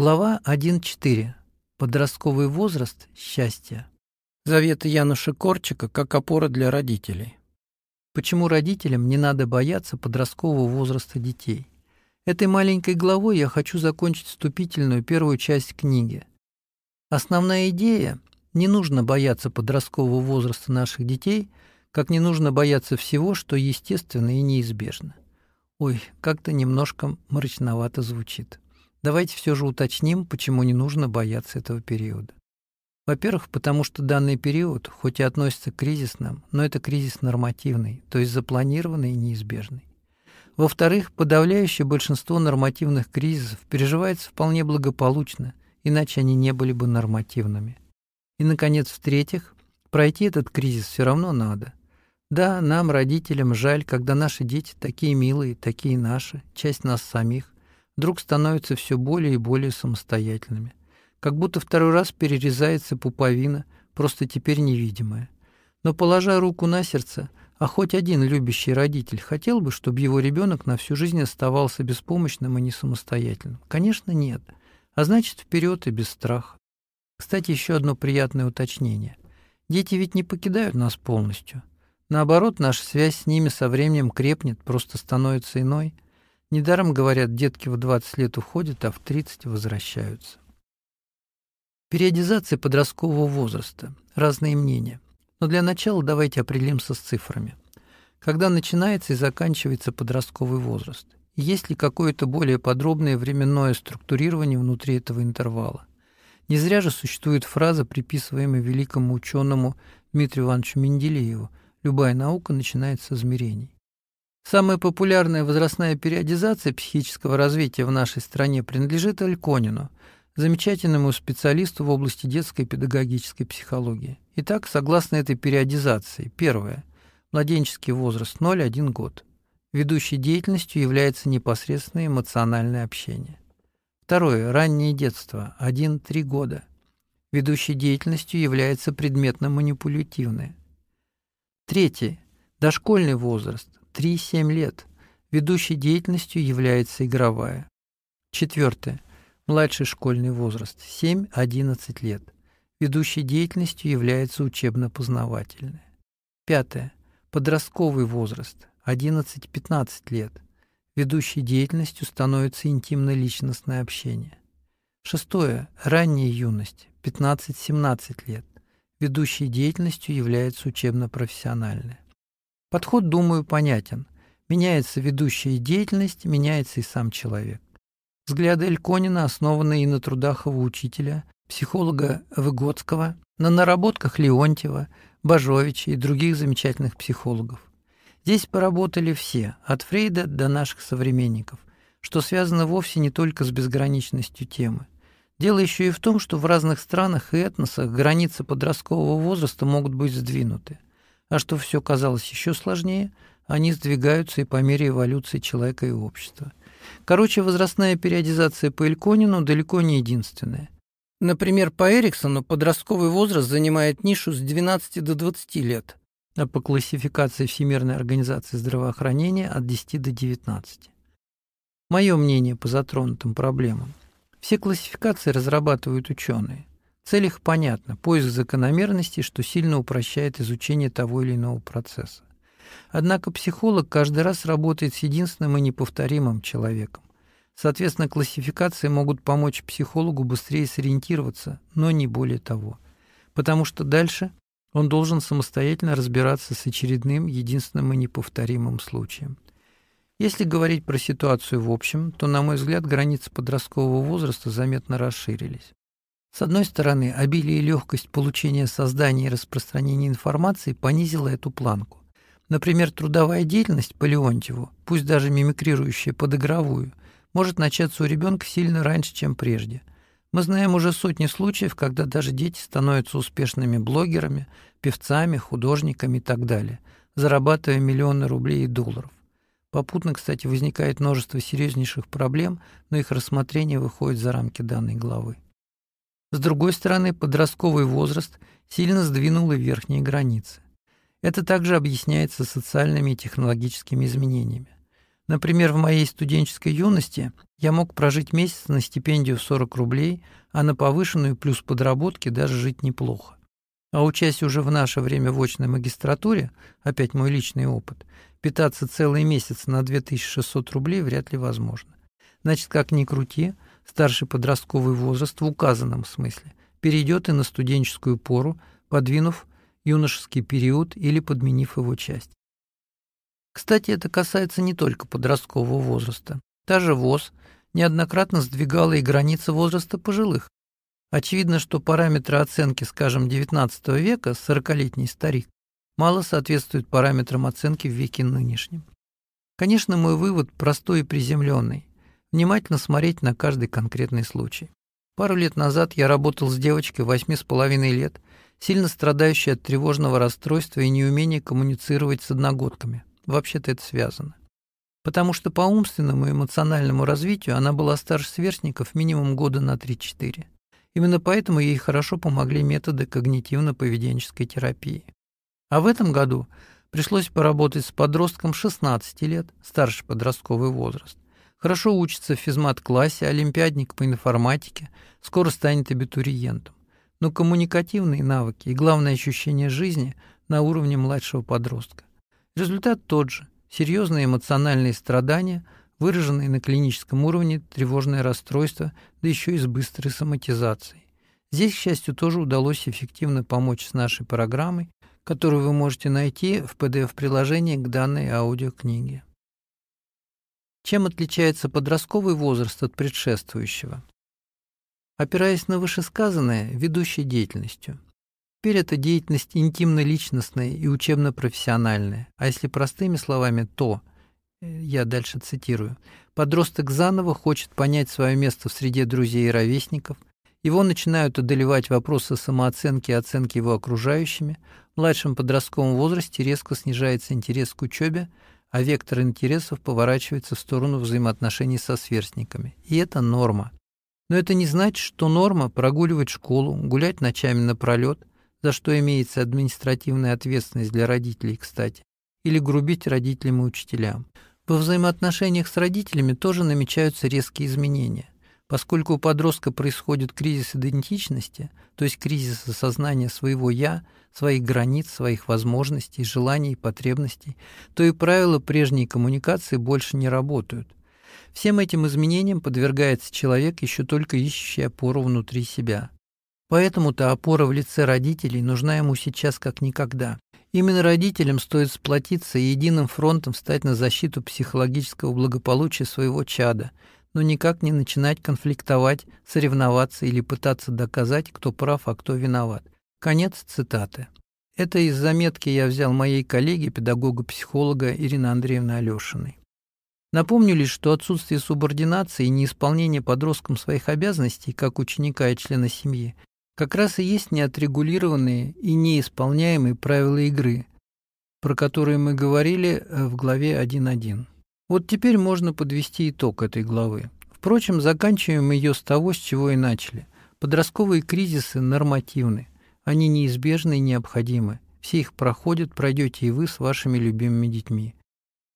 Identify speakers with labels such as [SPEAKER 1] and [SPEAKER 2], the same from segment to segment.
[SPEAKER 1] Глава 1.4. Подростковый возраст. Счастье. Заветы Януша Корчика как опора для родителей. Почему родителям не надо бояться подросткового возраста детей? Этой маленькой главой я хочу закончить вступительную первую часть книги. Основная идея – не нужно бояться подросткового возраста наших детей, как не нужно бояться всего, что естественно и неизбежно. Ой, как-то немножко мрачновато звучит. Давайте все же уточним, почему не нужно бояться этого периода. Во-первых, потому что данный период, хоть и относится к кризисным, но это кризис нормативный, то есть запланированный и неизбежный. Во-вторых, подавляющее большинство нормативных кризисов переживается вполне благополучно, иначе они не были бы нормативными. И, наконец, в-третьих, пройти этот кризис все равно надо. Да, нам, родителям, жаль, когда наши дети такие милые, такие наши, часть нас самих, вдруг становятся все более и более самостоятельными. Как будто второй раз перерезается пуповина, просто теперь невидимая. Но, положа руку на сердце, а хоть один любящий родитель хотел бы, чтобы его ребенок на всю жизнь оставался беспомощным и не самостоятельным? Конечно, нет. А значит, вперед и без страха. Кстати, еще одно приятное уточнение. Дети ведь не покидают нас полностью. Наоборот, наша связь с ними со временем крепнет, просто становится иной – Недаром говорят, детки в 20 лет уходят, а в 30 возвращаются. Периодизация подросткового возраста. Разные мнения. Но для начала давайте определимся с цифрами. Когда начинается и заканчивается подростковый возраст? Есть ли какое-то более подробное временное структурирование внутри этого интервала? Не зря же существует фраза, приписываемая великому ученому Дмитрию Ивановичу Менделееву «Любая наука начинается с измерений». Самая популярная возрастная периодизация психического развития в нашей стране принадлежит Альконину, замечательному специалисту в области детской педагогической психологии. Итак, согласно этой периодизации, первое – младенческий возраст 0-1 год. Ведущей деятельностью является непосредственное эмоциональное общение. Второе – раннее детство 1-3 года. Ведущей деятельностью является предметно-манипулятивное. Третье – дошкольный возраст 3-7 лет. Ведущей деятельностью является игровая. Четвертое. Младший школьный возраст 7-11 лет. Ведущей деятельностью является учебно-познавательная. Пятое. Подростковый возраст 11-15 лет. Ведущей деятельностью становится интимно-личностное общение. Шестое. Ранняя юность 15-17 лет. Ведущей деятельностью является учебно-профессиональная. Подход, думаю, понятен. Меняется ведущая деятельность, меняется и сам человек. Взгляды Эльконина основаны и на трудах его учителя, психолога Выгодского, на наработках Леонтьева, Бажовича и других замечательных психологов. Здесь поработали все, от Фрейда до наших современников, что связано вовсе не только с безграничностью темы. Дело еще и в том, что в разных странах и этносах границы подросткового возраста могут быть сдвинуты. А что все казалось еще сложнее, они сдвигаются и по мере эволюции человека и общества. Короче, возрастная периодизация по Эльконину далеко не единственная. Например, по Эриксону подростковый возраст занимает нишу с 12 до 20 лет, а по классификации Всемирной организации здравоохранения от 10 до 19. Мое мнение по затронутым проблемам. Все классификации разрабатывают ученые. Цель их понятна – поиск закономерностей, что сильно упрощает изучение того или иного процесса. Однако психолог каждый раз работает с единственным и неповторимым человеком. Соответственно, классификации могут помочь психологу быстрее сориентироваться, но не более того. Потому что дальше он должен самостоятельно разбираться с очередным, единственным и неповторимым случаем. Если говорить про ситуацию в общем, то, на мой взгляд, границы подросткового возраста заметно расширились. С одной стороны, обилие и легкость получения создания и распространения информации понизила эту планку. Например, трудовая деятельность по Леонтьеву, пусть даже мимикрирующая под игровую, может начаться у ребенка сильно раньше, чем прежде. Мы знаем уже сотни случаев, когда даже дети становятся успешными блогерами, певцами, художниками и так далее, зарабатывая миллионы рублей и долларов. Попутно, кстати, возникает множество серьезнейших проблем, но их рассмотрение выходит за рамки данной главы. С другой стороны, подростковый возраст сильно сдвинул и верхние границы. Это также объясняется социальными и технологическими изменениями. Например, в моей студенческой юности я мог прожить месяц на стипендию в 40 рублей, а на повышенную плюс подработки даже жить неплохо. А учась уже в наше время в очной магистратуре, опять мой личный опыт, питаться целый месяц на 2600 рублей вряд ли возможно. Значит, как ни крути, старший подростковый возраст в указанном смысле перейдет и на студенческую пору, подвинув юношеский период или подменив его часть. Кстати, это касается не только подросткового возраста. Та же ВОЗ неоднократно сдвигала и границы возраста пожилых. Очевидно, что параметры оценки, скажем, XIX века, 40-летний старик, мало соответствуют параметрам оценки в веке нынешнем. Конечно, мой вывод простой и приземленный. Внимательно смотреть на каждый конкретный случай. Пару лет назад я работал с девочкой восьми с половиной лет, сильно страдающей от тревожного расстройства и неумения коммуницировать с одногодками. Вообще-то это связано. Потому что по умственному и эмоциональному развитию она была старше сверстников минимум года на 3-4. Именно поэтому ей хорошо помогли методы когнитивно-поведенческой терапии. А в этом году пришлось поработать с подростком 16 лет, старший подростковый возраст. Хорошо учится в физмат-классе, олимпиадник по информатике, скоро станет абитуриентом. Но коммуникативные навыки и главное ощущение жизни на уровне младшего подростка. Результат тот же – серьезные эмоциональные страдания – выраженные на клиническом уровне тревожное расстройство, да еще и с быстрой соматизацией. Здесь, к счастью, тоже удалось эффективно помочь с нашей программой, которую вы можете найти в PDF-приложении к данной аудиокниге. Чем отличается подростковый возраст от предшествующего? Опираясь на вышесказанное, ведущей деятельностью. Теперь это деятельность интимно-личностная и учебно-профессиональная, а если простыми словами, то – я дальше цитирую, подросток заново хочет понять свое место в среде друзей и ровесников, его начинают одолевать вопросы самооценки и оценки его окружающими, в младшем подростковом возрасте резко снижается интерес к учебе, а вектор интересов поворачивается в сторону взаимоотношений со сверстниками. И это норма. Но это не значит, что норма прогуливать школу, гулять ночами напролет, за что имеется административная ответственность для родителей, кстати, или грубить родителям и учителям. Во взаимоотношениях с родителями тоже намечаются резкие изменения. Поскольку у подростка происходит кризис идентичности, то есть кризис осознания своего «я», своих границ, своих возможностей, желаний и потребностей, то и правила прежней коммуникации больше не работают. Всем этим изменениям подвергается человек, еще только ищущий опору внутри себя. Поэтому-то опора в лице родителей нужна ему сейчас как никогда. Именно родителям стоит сплотиться и единым фронтом встать на защиту психологического благополучия своего чада, но никак не начинать конфликтовать, соревноваться или пытаться доказать, кто прав, а кто виноват. Конец цитаты. Это из заметки я взял моей коллеги, педагога-психолога Ирины Андреевны Алешиной. Напомню лишь, что отсутствие субординации и неисполнение подросткам своих обязанностей, как ученика и члена семьи, как раз и есть неотрегулированные и неисполняемые правила игры, про которые мы говорили э, в главе 1.1. Вот теперь можно подвести итог этой главы. Впрочем, заканчиваем ее с того, с чего и начали. Подростковые кризисы нормативны, они неизбежны и необходимы. Все их проходят, пройдете и вы с вашими любимыми детьми.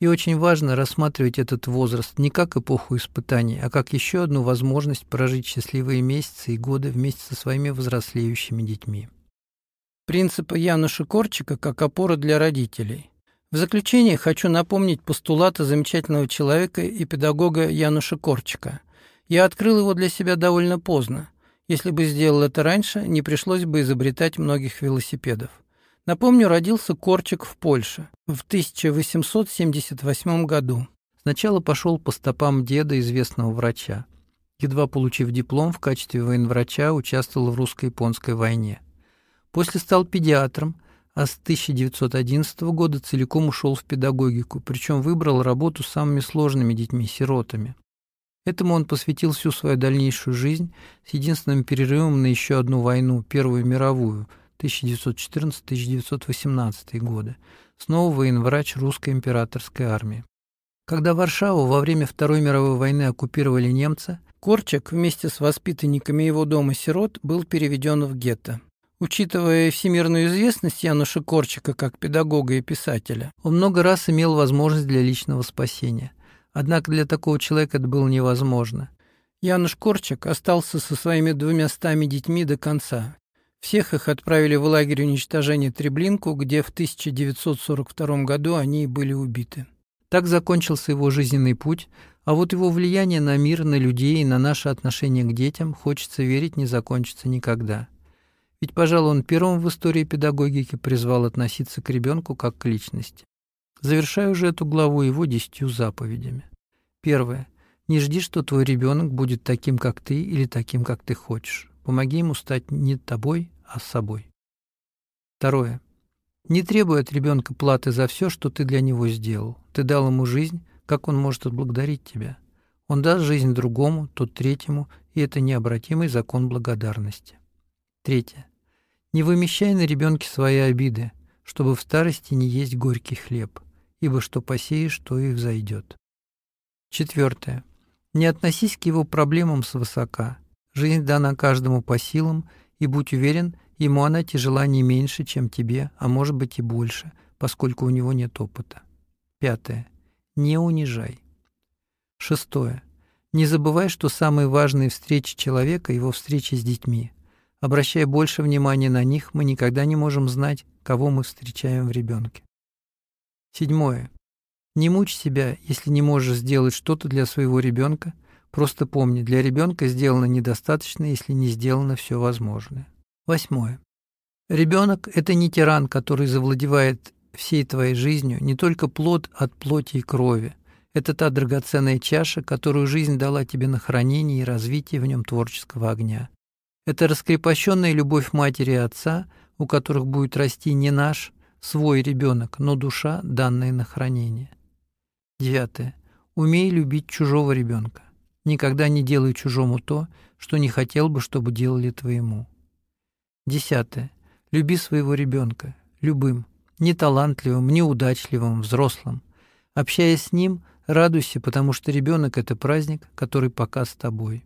[SPEAKER 1] И очень важно рассматривать этот возраст не как эпоху испытаний, а как еще одну возможность прожить счастливые месяцы и годы вместе со своими взрослеющими детьми. Принцип Януша Корчика как опора для родителей. В заключение хочу напомнить постулаты замечательного человека и педагога Януша Корчика. Я открыл его для себя довольно поздно. Если бы сделал это раньше, не пришлось бы изобретать многих велосипедов. Напомню, родился Корчик в Польше в 1878 году. Сначала пошел по стопам деда, известного врача. Едва получив диплом, в качестве военврача участвовал в русско-японской войне. После стал педиатром, а с 1911 года целиком ушел в педагогику, причем выбрал работу с самыми сложными детьми-сиротами. Этому он посвятил всю свою дальнейшую жизнь с единственным перерывом на еще одну войну, Первую мировую – 1914-1918 годы, снова военврач русской императорской армии. Когда Варшаву во время Второй мировой войны оккупировали немцы, Корчак вместе с воспитанниками его дома сирот был переведен в гетто. Учитывая всемирную известность Януша Корчика как педагога и писателя, он много раз имел возможность для личного спасения. Однако для такого человека это было невозможно. Януш Корчак остался со своими двумястами детьми до конца. Всех их отправили в лагерь уничтожения Треблинку, где в 1942 году они были убиты. Так закончился его жизненный путь, а вот его влияние на мир, на людей и на наше отношение к детям, хочется верить, не закончится никогда. Ведь, пожалуй, он первым в истории педагогики призвал относиться к ребенку как к личности. Завершаю же эту главу его десятью заповедями. Первое. Не жди, что твой ребенок будет таким, как ты, или таким, как ты хочешь. Помоги ему стать не тобой, а собой. Второе. Не требуй от ребенка платы за все, что ты для него сделал. Ты дал ему жизнь, как он может отблагодарить тебя? Он даст жизнь другому, тот третьему, и это необратимый закон благодарности. Третье. Не вымещай на ребенке свои обиды, чтобы в старости не есть горький хлеб, ибо что посеешь, то и взойдет. Четвертое. Не относись к его проблемам свысока. Жизнь дана каждому по силам, и будь уверен, ему она тяжела не меньше, чем тебе, а может быть и больше, поскольку у него нет опыта. Пятое. Не унижай. Шестое. Не забывай, что самые важные встречи человека – его встречи с детьми. Обращая больше внимания на них, мы никогда не можем знать, кого мы встречаем в ребенке. Седьмое. Не мучь себя, если не можешь сделать что-то для своего ребенка. Просто помни, для ребенка сделано недостаточно, если не сделано все возможное. Восьмое. Ребенок – это не тиран, который завладевает всей твоей жизнью, не только плод от плоти и крови. Это та драгоценная чаша, которую жизнь дала тебе на хранение и развитие в нем творческого огня. Это раскрепощенная любовь матери и отца, у которых будет расти не наш, свой ребенок, но душа, данная на хранение. Девятое. Умей любить чужого ребенка. Никогда не делай чужому то, что не хотел бы, чтобы делали твоему. Десятое. Люби своего ребенка. Любым. Неталантливым, неудачливым, взрослым. Общаясь с ним, радуйся, потому что ребенок – это праздник, который пока с тобой.